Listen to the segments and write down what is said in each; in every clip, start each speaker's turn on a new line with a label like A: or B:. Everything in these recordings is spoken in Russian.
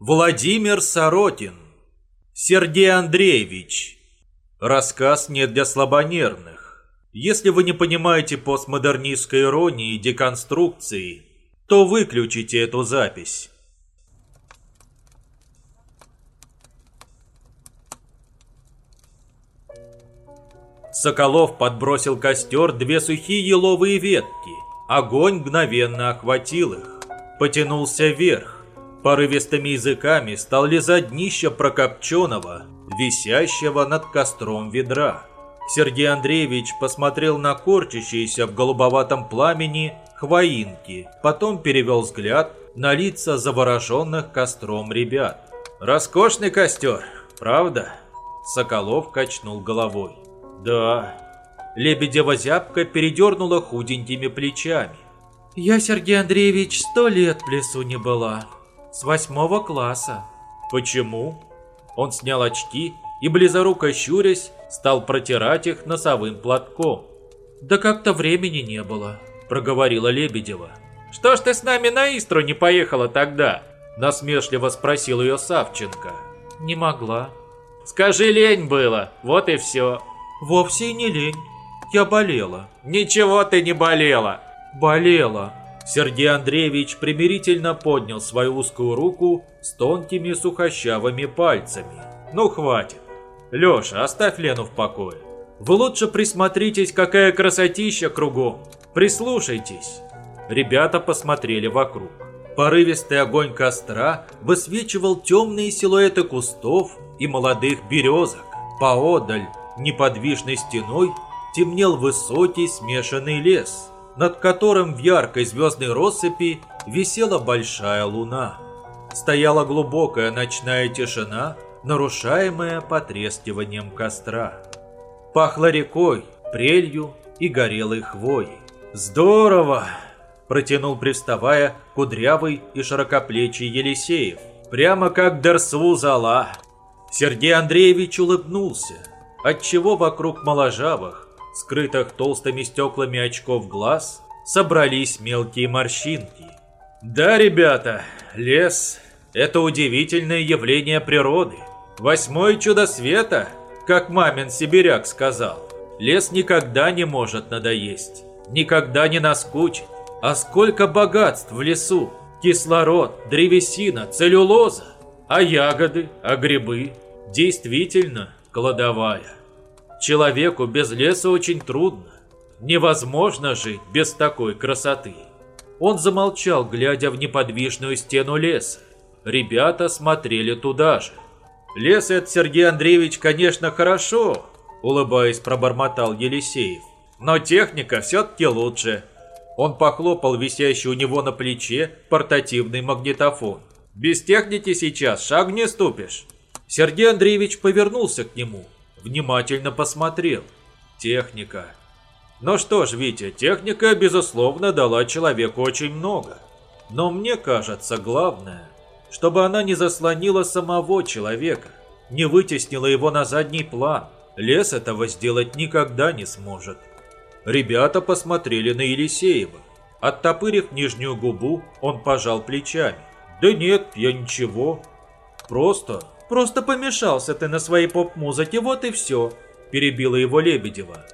A: Владимир Соротин. Сергей Андреевич. Рассказ не для слабонервных. Если вы не понимаете постмодернистской иронии и деконструкции, то выключите эту запись. Соколов подбросил костер две сухие еловые ветки. Огонь мгновенно охватил их. Потянулся вверх. Порывистыми языками стал лизать днище прокопченого, висящего над костром ведра. Сергей Андреевич посмотрел на корчащиеся в голубоватом пламени хвоинки, потом перевел взгляд на лица завороженных костром ребят. «Роскошный костер, правда?» Соколов качнул головой. «Да». Лебедева зябка передернула худенькими плечами.
B: «Я, Сергей Андреевич, сто лет в лесу не была. С восьмого класса».
A: «Почему?» Он снял очки и, близоруко щурясь, стал протирать их носовым платком.
B: «Да как-то времени не было», –
A: проговорила Лебедева. «Что ж ты с нами на Истру не поехала тогда?» – насмешливо спросил ее Савченко.
B: «Не могла».
A: «Скажи, лень было, вот и все».
B: «Вовсе и не лень. Я болела».
A: «Ничего ты не болела».
B: «Болела».
A: Сергей Андреевич примирительно поднял свою узкую руку с тонкими сухощавыми пальцами. «Ну хватит. Леша, оставь Лену в покое. Вы лучше присмотритесь, какая красотища кругом. Прислушайтесь». Ребята посмотрели вокруг. Порывистый огонь костра высвечивал темные силуэты кустов и молодых березок. Поодаль, неподвижной стеной, темнел высокий смешанный лес, над которым в яркой звездной россыпи висела большая луна. Стояла глубокая ночная тишина, нарушаемая потрескиванием костра. Пахло рекой, прелью и горелой хвоей. «Здорово!» – протянул, привставая, кудрявый и широкоплечий Елисеев. «Прямо как Дерсву зала!» Сергей Андреевич улыбнулся, отчего вокруг моложавых, скрытых толстыми стеклами очков глаз, собрались мелкие морщинки. «Да, ребята, лес – это удивительное явление природы. Восьмое чудо света, как мамин сибиряк сказал. Лес никогда не может надоесть, никогда не наскучит. А сколько богатств в лесу! Кислород, древесина, целлюлоза. А ягоды, а грибы? Действительно, кладовая. Человеку без леса очень трудно. Невозможно жить без такой красоты. Он замолчал, глядя в неподвижную стену леса. Ребята смотрели туда же. «Лес это, Сергей Андреевич, конечно, хорошо», – улыбаясь, пробормотал Елисеев. «Но техника все-таки лучше». Он похлопал висящий у него на плече портативный магнитофон. «Без техники сейчас шаг не ступишь». Сергей Андреевич повернулся к нему, внимательно посмотрел. Техника. Ну что ж, Витя, техника, безусловно, дала человеку очень много. Но мне кажется, главное, чтобы она не заслонила самого человека, не вытеснила его на задний план. Лес этого сделать никогда не сможет. Ребята посмотрели на Елисеева. Оттопырив нижнюю губу, он пожал плечами. «Да нет, я ничего. Просто
B: Просто помешался ты на своей поп-музыке, вот и все», – перебила его Лебедева.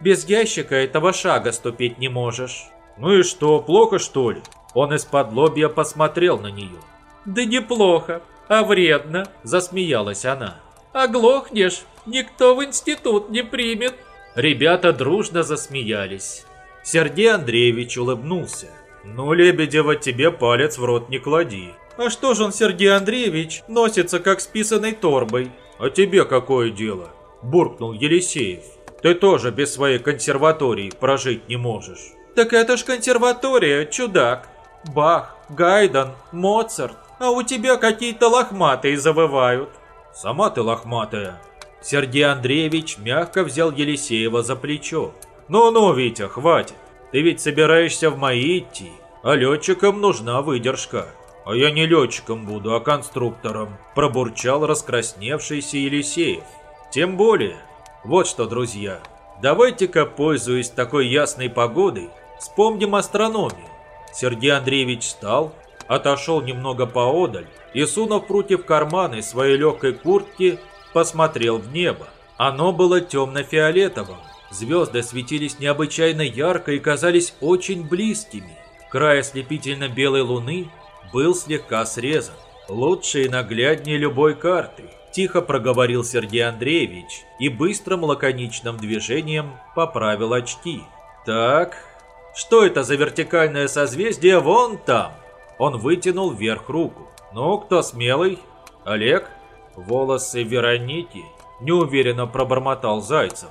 B: «Без ящика этого шага ступить не можешь».
A: «Ну и что, плохо что ли?» Он из-под лобья посмотрел на нее.
B: «Да неплохо, а вредно», – засмеялась она. «Оглохнешь, никто в институт не примет».
A: Ребята дружно засмеялись. Сергей Андреевич улыбнулся. «Ну, Лебедева, тебе палец в рот не клади.
B: А что же он, Сергей Андреевич, носится как с писаной торбой?
A: А тебе какое дело? Буркнул Елисеев. Ты тоже без своей консерватории прожить не можешь.
B: Так это ж консерватория, чудак. Бах, Гайден, Моцарт. А у тебя какие-то лохматые завывают.
A: Сама ты лохматая. Сергей Андреевич мягко взял Елисеева за плечо. «Ну-ну, Витя, хватит. Ты ведь собираешься в мои идти, а летчикам нужна выдержка». «А я не летчиком буду, а конструктором», – пробурчал раскрасневшийся Елисеев. «Тем более, вот что, друзья, давайте-ка, пользуясь такой ясной погодой, вспомним астрономию». Сергей Андреевич встал, отошел немного поодаль и, сунув руки в карманы своей легкой куртки, посмотрел в небо. Оно было темно-фиолетовым. Звезды светились необычайно ярко и казались очень близкими. Край ослепительно-белой луны был слегка срезан. Лучше и нагляднее любой карты. Тихо проговорил Сергей Андреевич и быстрым лаконичным движением поправил очки. Так, что это за вертикальное созвездие вон там? Он вытянул вверх руку. Ну, кто смелый? Олег? Волосы Вероники? Неуверенно пробормотал Зайцев.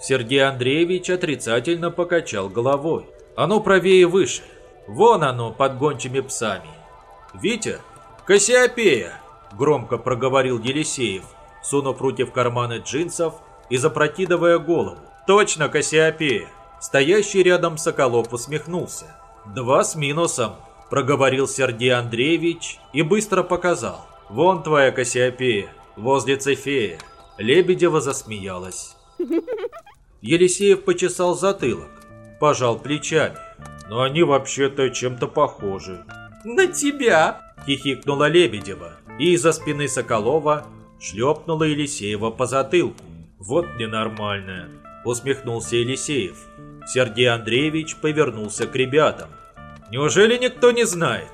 A: Сергей Андреевич отрицательно покачал головой. Оно правее и выше. Вон оно под гончими псами. Витя? Кассиопея! Громко проговорил Елисеев, сунув руки в карманы джинсов и запрокидывая голову. Точно Кассиопея! Стоящий рядом Соколов усмехнулся. «Два с минусом», – проговорил Сергей Андреевич и быстро показал. «Вон твоя Кассиопея, возле Цефея». Лебедева засмеялась. Елисеев почесал затылок, пожал плечами. «Но они вообще-то чем-то похожи».
B: «На тебя!»
A: – хихикнула Лебедева, и из-за спины Соколова шлепнула Елисеева по затылку. «Вот ненормальная!» – усмехнулся Елисеев. Сергей Андреевич повернулся к ребятам. «Неужели никто не знает?»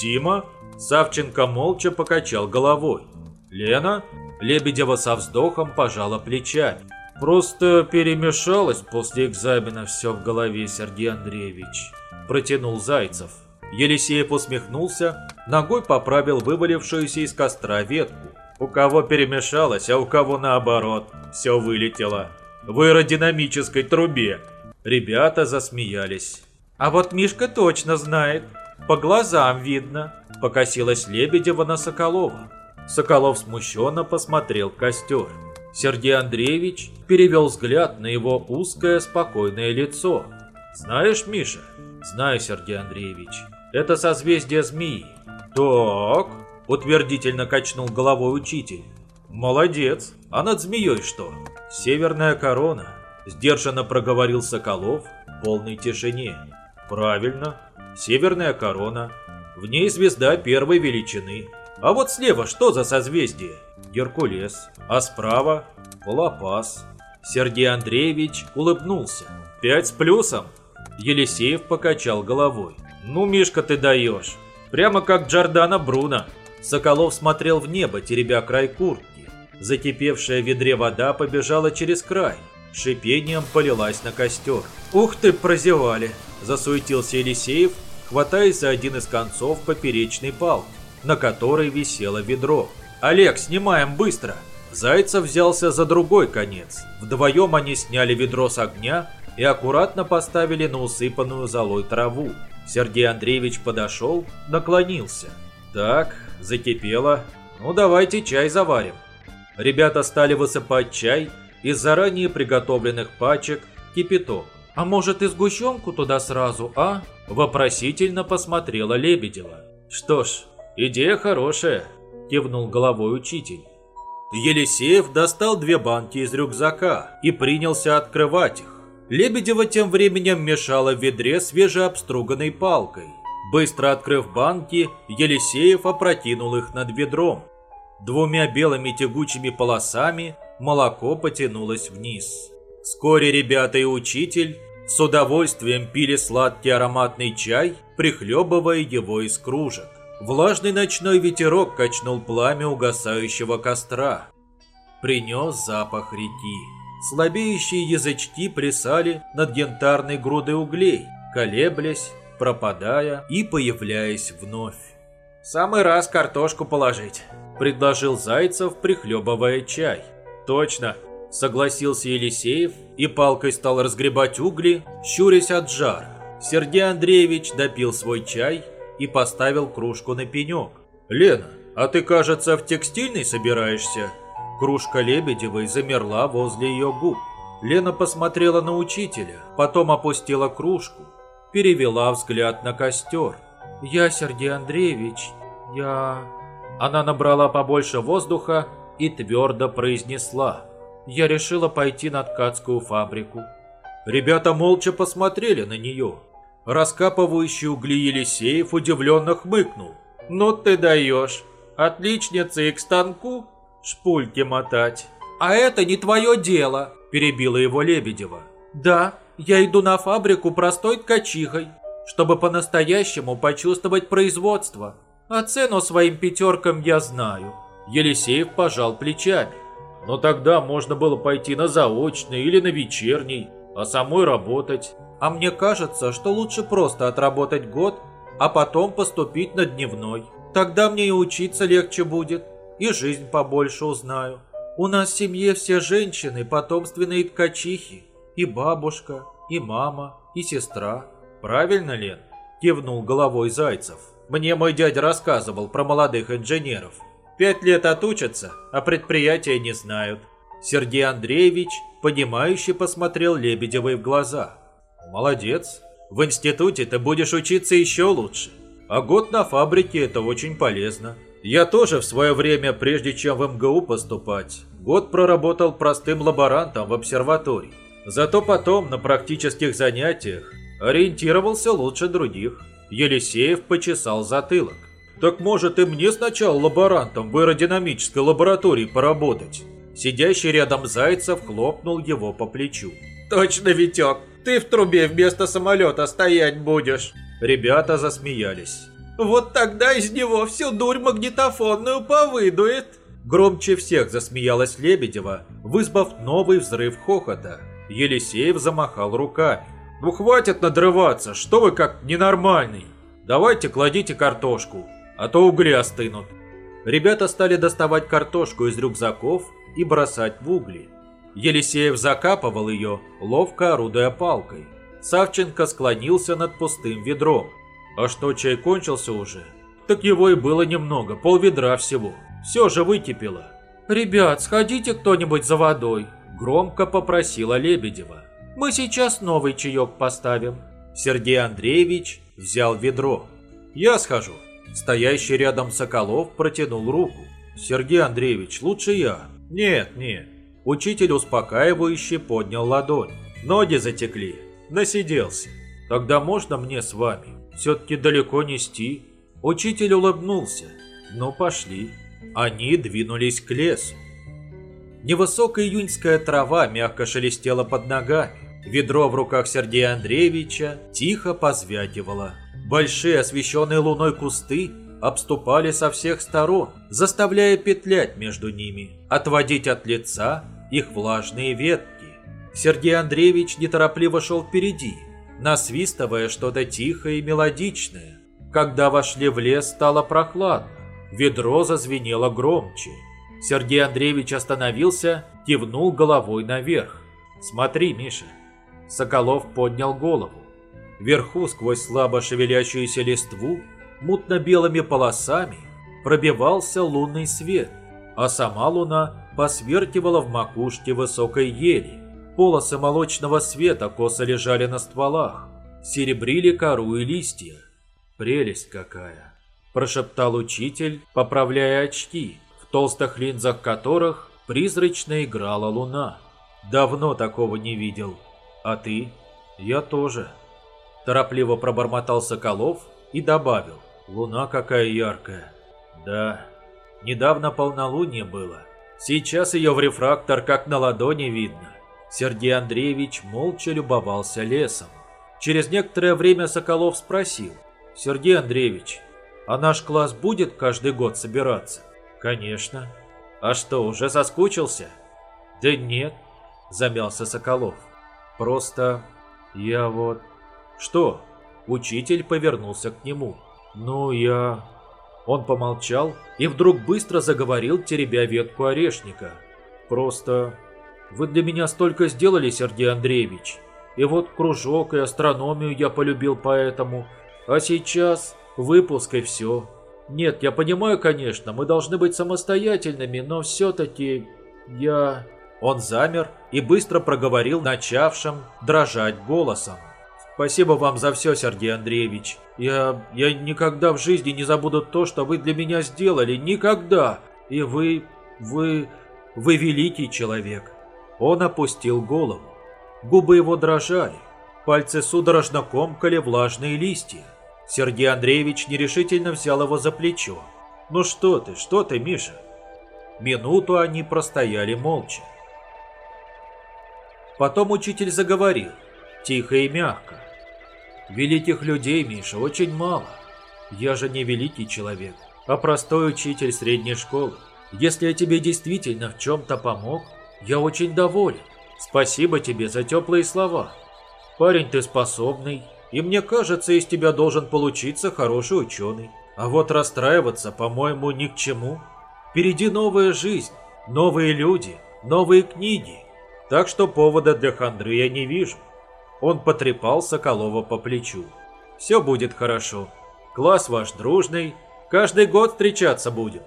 A: «Дима?» Савченко молча покачал головой. «Лена?» Лебедева со вздохом пожала плечами. «Просто перемешалось после экзамена все в голове, Сергей Андреевич», протянул Зайцев. Елисеев усмехнулся, ногой поправил вывалившуюся из костра ветку. «У кого перемешалось, а у кого наоборот, все вылетело. В аэродинамической трубе». Ребята засмеялись.
B: «А вот Мишка точно знает. По глазам видно», покосилась Лебедева на Соколова.
A: Соколов смущенно посмотрел костер. Сергей Андреевич перевел взгляд на его узкое спокойное лицо. «Знаешь, Миша?» «Знаю, Сергей Андреевич. Это созвездие змеи». «Так», — утвердительно качнул головой учитель. «Молодец. А над змеей что?» «Северная корона», — сдержанно проговорил Соколов в полной тишине. «Правильно. Северная корона. В ней звезда первой величины. А вот слева что за созвездие? Геркулес. А справа? Лопас. Сергей Андреевич улыбнулся. Пять с плюсом. Елисеев покачал головой. Ну, Мишка, ты даешь. Прямо как Джордана Бруно. Соколов смотрел в небо, теребя край куртки. Закипевшая в ведре вода побежала через край. Шипением полилась на костер. «Ух ты, прозевали!» – засуетился Елисеев, хватаясь за один из концов поперечной палки на которой висело ведро. «Олег, снимаем быстро!» Зайцев взялся за другой конец. Вдвоем они сняли ведро с огня и аккуратно поставили на усыпанную золой траву. Сергей Андреевич подошел, наклонился. «Так, закипело. Ну давайте чай заварим». Ребята стали высыпать чай из заранее приготовленных пачек кипяток.
B: «А может и сгущенку туда сразу, а?»
A: Вопросительно посмотрела Лебедева. «Что ж, «Идея хорошая», – кивнул головой учитель. Елисеев достал две банки из рюкзака и принялся открывать их. Лебедева тем временем мешала в ведре свежеобструганной палкой. Быстро открыв банки, Елисеев опрокинул их над ведром. Двумя белыми тягучими полосами молоко потянулось вниз. Вскоре ребята и учитель с удовольствием пили сладкий ароматный чай, прихлебывая его из кружек. Влажный ночной ветерок качнул пламя угасающего костра. Принес запах реки. Слабеющие язычки плясали над янтарной грудой углей, колеблясь, пропадая и появляясь вновь.
B: «Самый раз картошку положить», – предложил Зайцев, прихлебывая чай.
A: «Точно», – согласился Елисеев и палкой стал разгребать угли, щурясь от жара. Сергей Андреевич допил свой чай и поставил кружку на пенек. «Лена, а ты, кажется, в текстильный собираешься?» Кружка Лебедевой замерла возле ее губ. Лена посмотрела на учителя, потом опустила кружку, перевела взгляд на костер.
B: «Я, Сергей Андреевич, я...»
A: Она набрала побольше воздуха и твердо произнесла.
B: «Я решила пойти на ткацкую фабрику».
A: Ребята молча посмотрели на нее. Раскапывающий угли Елисеев удивленно хмыкнул. «Ну ты даешь! Отличница и к станку шпульки мотать!»
B: «А это не твое дело!» – перебила его Лебедева. «Да, я иду на фабрику простой ткачихой, чтобы по-настоящему почувствовать производство. А цену своим пятеркам я знаю».
A: Елисеев пожал плечами. Но тогда можно было пойти на заочный или на вечерний, а самой работать.
B: А мне кажется, что лучше просто отработать год, а потом поступить на дневной. Тогда мне и учиться легче будет, и жизнь побольше узнаю. У нас в семье все женщины потомственные ткачихи. И бабушка, и мама, и сестра.
A: Правильно, Лен? Кивнул головой Зайцев. Мне мой дядя рассказывал про молодых инженеров. Пять лет отучатся, а предприятия не знают. Сергей Андреевич, понимающе посмотрел Лебедевой в глаза. Молодец. В институте ты будешь учиться еще лучше. А год на фабрике это очень полезно. Я тоже в свое время, прежде чем в МГУ поступать, год проработал простым лаборантом в обсерватории. Зато потом на практических занятиях ориентировался лучше других. Елисеев почесал затылок. Так может и мне сначала лаборантом в аэродинамической лаборатории поработать? Сидящий рядом Зайцев хлопнул его по плечу.
B: Точно, Витек, ты в трубе вместо самолета стоять будешь.
A: Ребята засмеялись.
B: Вот тогда из него всю дурь магнитофонную повыдует.
A: Громче всех засмеялась Лебедева, вызвав новый взрыв хохота. Елисеев замахал руками. «Ну хватит надрываться, что вы как ненормальный? Давайте кладите картошку, а то угли остынут». Ребята стали доставать картошку из рюкзаков и бросать в угли. Елисеев закапывал ее, ловко орудуя палкой. Савченко склонился над пустым ведром. А что, чай кончился уже? Так его и было немного, полведра всего. Все же выкипело.
B: «Ребят, сходите кто-нибудь за водой», –
A: громко попросила Лебедева.
B: «Мы сейчас новый чаек поставим».
A: Сергей Андреевич взял ведро. «Я схожу». Стоящий рядом Соколов протянул руку. «Сергей Андреевич, лучше я». «Нет, нет». Учитель успокаивающе поднял ладонь. Ноги затекли. Насиделся. Тогда можно мне с вами? Все-таки далеко нести. Учитель улыбнулся. Ну, пошли. Они двинулись к лесу. Невысокая июньская трава мягко шелестела под ногами. Ведро в руках Сергея Андреевича тихо позвякивало. Большие освещенные луной кусты обступали со всех сторон, заставляя петлять между ними, отводить от лица их влажные ветки. Сергей Андреевич неторопливо шел впереди, насвистывая что-то тихое и мелодичное. Когда вошли в лес, стало прохладно. Ведро зазвенело громче. Сергей Андреевич остановился, кивнул головой наверх. «Смотри, Миша». Соколов поднял голову. Вверху, сквозь слабо шевелящуюся листву, мутно-белыми полосами пробивался лунный свет, а сама луна посверкивала в макушке высокой ели. Полосы молочного света косо лежали на стволах, серебрили кору и листья. «Прелесть какая!» – прошептал учитель, поправляя очки, в толстых линзах которых призрачно играла луна. «Давно такого не видел. А ты?» «Я тоже». Торопливо пробормотал Соколов и добавил. «Луна какая яркая». «Да, недавно полнолуние было. Сейчас ее в рефрактор как на ладони видно». Сергей Андреевич молча любовался лесом. Через некоторое время Соколов спросил. «Сергей Андреевич, а наш класс будет каждый год собираться?» «Конечно». «А что, уже соскучился?» «Да нет», – замялся Соколов. «Просто я вот...» «Что?» Учитель повернулся к нему. «Ну, я...» Он помолчал и вдруг быстро заговорил, теребя ветку орешника. «Просто... Вы для меня столько сделали, Сергей Андреевич. И вот кружок и астрономию я полюбил поэтому. А сейчас выпуск и все. Нет, я понимаю, конечно, мы должны быть самостоятельными, но все-таки я...» Он замер и быстро проговорил начавшим дрожать голосом. «Спасибо вам за все, Сергей Андреевич. Я... я никогда в жизни не забуду то, что вы для меня сделали. Никогда! И вы... вы... вы великий человек». Он опустил голову. Губы его дрожали. Пальцы судорожно комкали влажные листья. Сергей Андреевич нерешительно взял его за плечо. «Ну что ты, что ты, Миша?» Минуту они простояли молча. Потом учитель заговорил, тихо и мягко. «Великих людей, Миша, очень мало. Я же не великий человек, а простой учитель средней школы. Если я тебе действительно в чем-то помог, я очень доволен. Спасибо тебе за теплые слова. Парень ты способный, и мне кажется, из тебя должен получиться хороший ученый. А вот расстраиваться, по-моему, ни к чему. Впереди новая жизнь, новые люди, новые книги. Так что повода для хандры я не вижу. Он потрепал Соколова по плечу. Все будет хорошо. Класс ваш дружный, каждый год встречаться будем.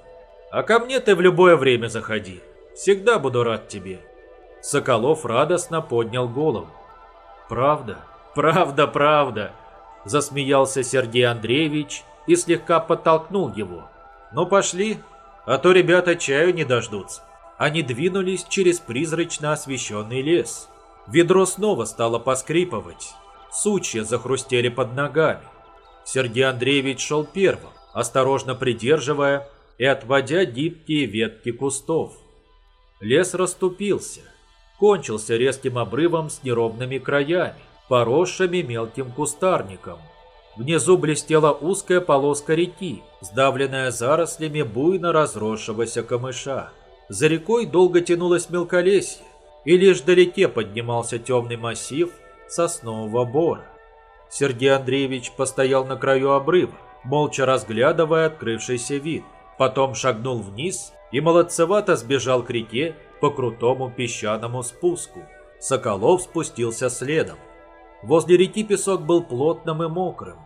A: А ко мне ты в любое время заходи. Всегда буду рад тебе. Соколов радостно поднял голову. Правда, правда, правда, засмеялся Сергей Андреевич и слегка подтолкнул его. Ну пошли, а то ребята чаю не дождутся. Они двинулись через призрачно освещенный лес. Ведро снова стало поскрипывать. Сучья захрустели под ногами. Сергей Андреевич шел первым, осторожно придерживая и отводя гибкие ветки кустов. Лес расступился, кончился резким обрывом с неровными краями, поросшими мелким кустарником. Внизу блестела узкая полоска реки, сдавленная зарослями буйно разросшегося камыша. За рекой долго тянулось мелколесье, и лишь вдалеке поднимался темный массив соснового бора. Сергей Андреевич постоял на краю обрыва, молча разглядывая открывшийся вид. Потом шагнул вниз и молодцевато сбежал к реке по крутому песчаному спуску. Соколов спустился следом. Возле реки песок был плотным и мокрым.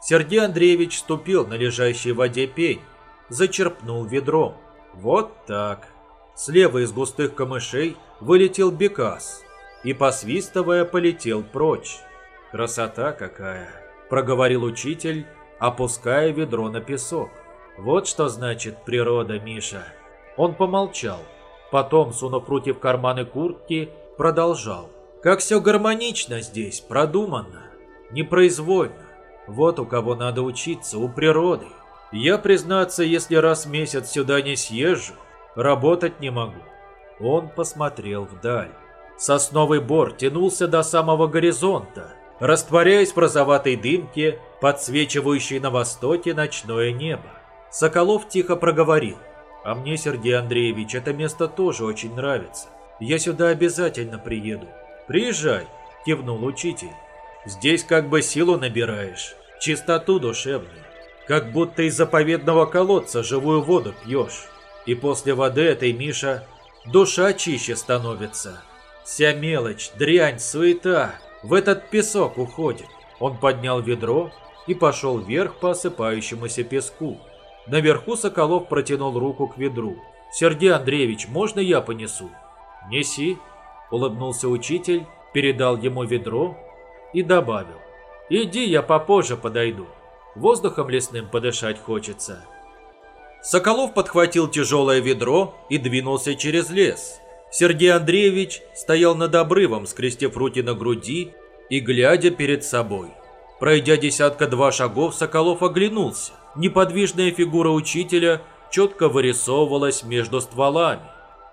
A: Сергей Андреевич ступил на лежащей в воде пень, зачерпнул ведром. Вот так. Слева из густых камышей вылетел бекас и, посвистывая, полетел прочь. «Красота какая!» – проговорил учитель, опуская ведро на песок. Вот что значит природа, Миша. Он помолчал. Потом, сунув руки в карманы куртки, продолжал. Как все гармонично здесь, продуманно, непроизвольно. Вот у кого надо учиться, у природы. Я, признаться, если раз в месяц сюда не съезжу, работать не могу. Он посмотрел вдаль. Сосновый бор тянулся до самого горизонта, растворяясь в розоватой дымке, подсвечивающей на востоке ночное небо. Соколов тихо проговорил. «А мне, Сергей Андреевич, это место тоже очень нравится. Я сюда обязательно приеду». «Приезжай», – кивнул учитель. «Здесь как бы силу набираешь, чистоту душевную. Как будто из заповедного колодца живую воду пьешь. И после воды этой, Миша, душа чище становится. Вся мелочь, дрянь, суета в этот песок уходит». Он поднял ведро и пошел вверх по осыпающемуся песку. Наверху Соколов протянул руку к ведру. «Сергей Андреевич, можно я понесу?» «Неси», — улыбнулся учитель, передал ему ведро и добавил. «Иди, я попозже подойду. Воздухом лесным подышать хочется». Соколов подхватил тяжелое ведро и двинулся через лес. Сергей Андреевич стоял над обрывом, скрестив руки на груди и глядя перед собой. Пройдя десятка-два шагов, Соколов оглянулся. Неподвижная фигура учителя четко вырисовывалась между стволами.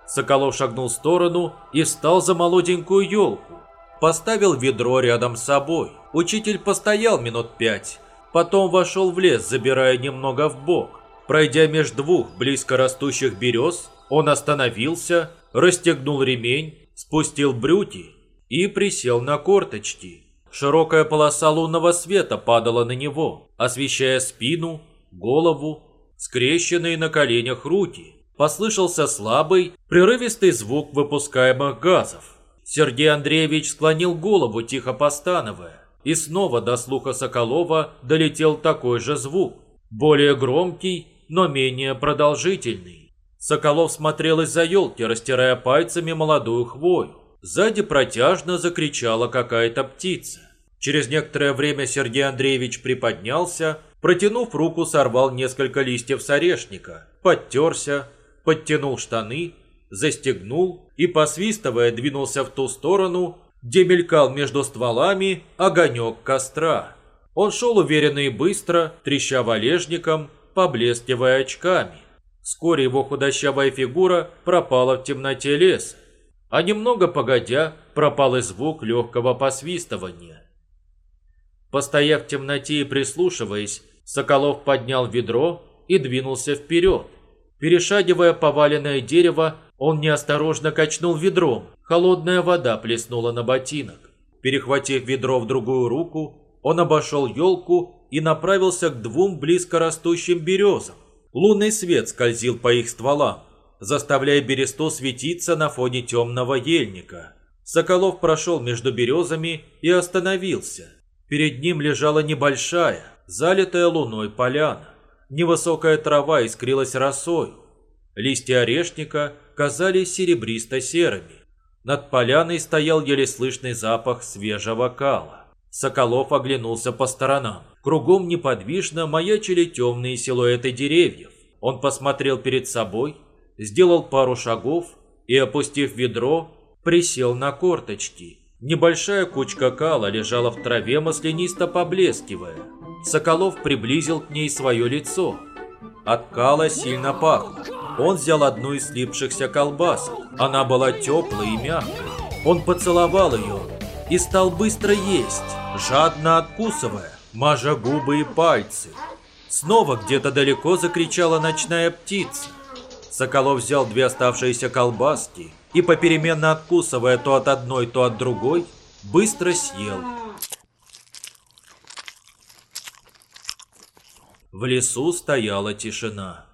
A: Соколов шагнул в сторону и встал за молоденькую елку. Поставил ведро рядом с собой. Учитель постоял минут пять. Потом вошел в лес, забирая немного в бок. Пройдя между двух близко растущих берез, он остановился, расстегнул ремень, спустил брюки и присел на корточки. Широкая полоса лунного света падала на него, освещая спину, голову, скрещенные на коленях руки. Послышался слабый, прерывистый звук выпускаемых газов. Сергей Андреевич склонил голову, тихо постановая. И снова до слуха Соколова долетел такой же звук, более громкий, но менее продолжительный. Соколов смотрел из-за елки, растирая пальцами молодую хвою. Сзади протяжно закричала какая-то птица. Через некоторое время Сергей Андреевич приподнялся, протянув руку, сорвал несколько листьев с орешника, подтерся, подтянул штаны, застегнул и, посвистывая, двинулся в ту сторону, где мелькал между стволами огонек костра. Он шел уверенно и быстро, треща валежником, поблескивая очками. Вскоре его худощавая фигура пропала в темноте леса, а немного погодя пропал и звук легкого посвистывания. Постояв в темноте и прислушиваясь, Соколов поднял ведро и двинулся вперед. Перешагивая поваленное дерево, он неосторожно качнул ведром. Холодная вода плеснула на ботинок. Перехватив ведро в другую руку, он обошел елку и направился к двум близко растущим березам. Лунный свет скользил по их стволам, заставляя бересту светиться на фоне темного ельника. Соколов прошел между березами и остановился. Перед ним лежала небольшая, залитая луной поляна. Невысокая трава искрилась росою. Листья орешника казались серебристо-серыми. Над поляной стоял еле слышный запах свежего кала. Соколов оглянулся по сторонам. Кругом неподвижно маячили темные силуэты деревьев. Он посмотрел перед собой, сделал пару шагов и, опустив ведро, присел на корточки. Небольшая кучка кала лежала в траве, маслянисто поблескивая. Соколов приблизил к ней свое лицо. От кала сильно пахло. Он взял одну из слипшихся колбасок. Она была теплой и мягкой. Он поцеловал ее и стал быстро есть, жадно откусывая, мажа губы и пальцы. Снова где-то далеко закричала ночная птица. Соколов взял две оставшиеся колбаски и, попеременно откусывая то от одной, то от другой, быстро съел. В лесу стояла тишина.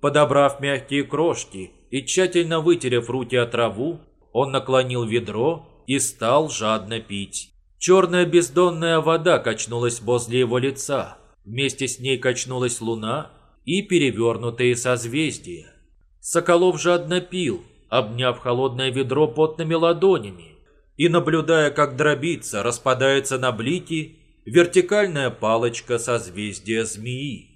A: Подобрав мягкие крошки и тщательно вытерев руки от траву, он наклонил ведро и стал жадно пить. Черная бездонная вода качнулась возле его лица. Вместе с ней качнулась луна и перевернутые созвездия. Соколов жадно пил, обняв холодное ведро потными ладонями и наблюдая, как дробится, распадается на блики вертикальная палочка созвездия змеи.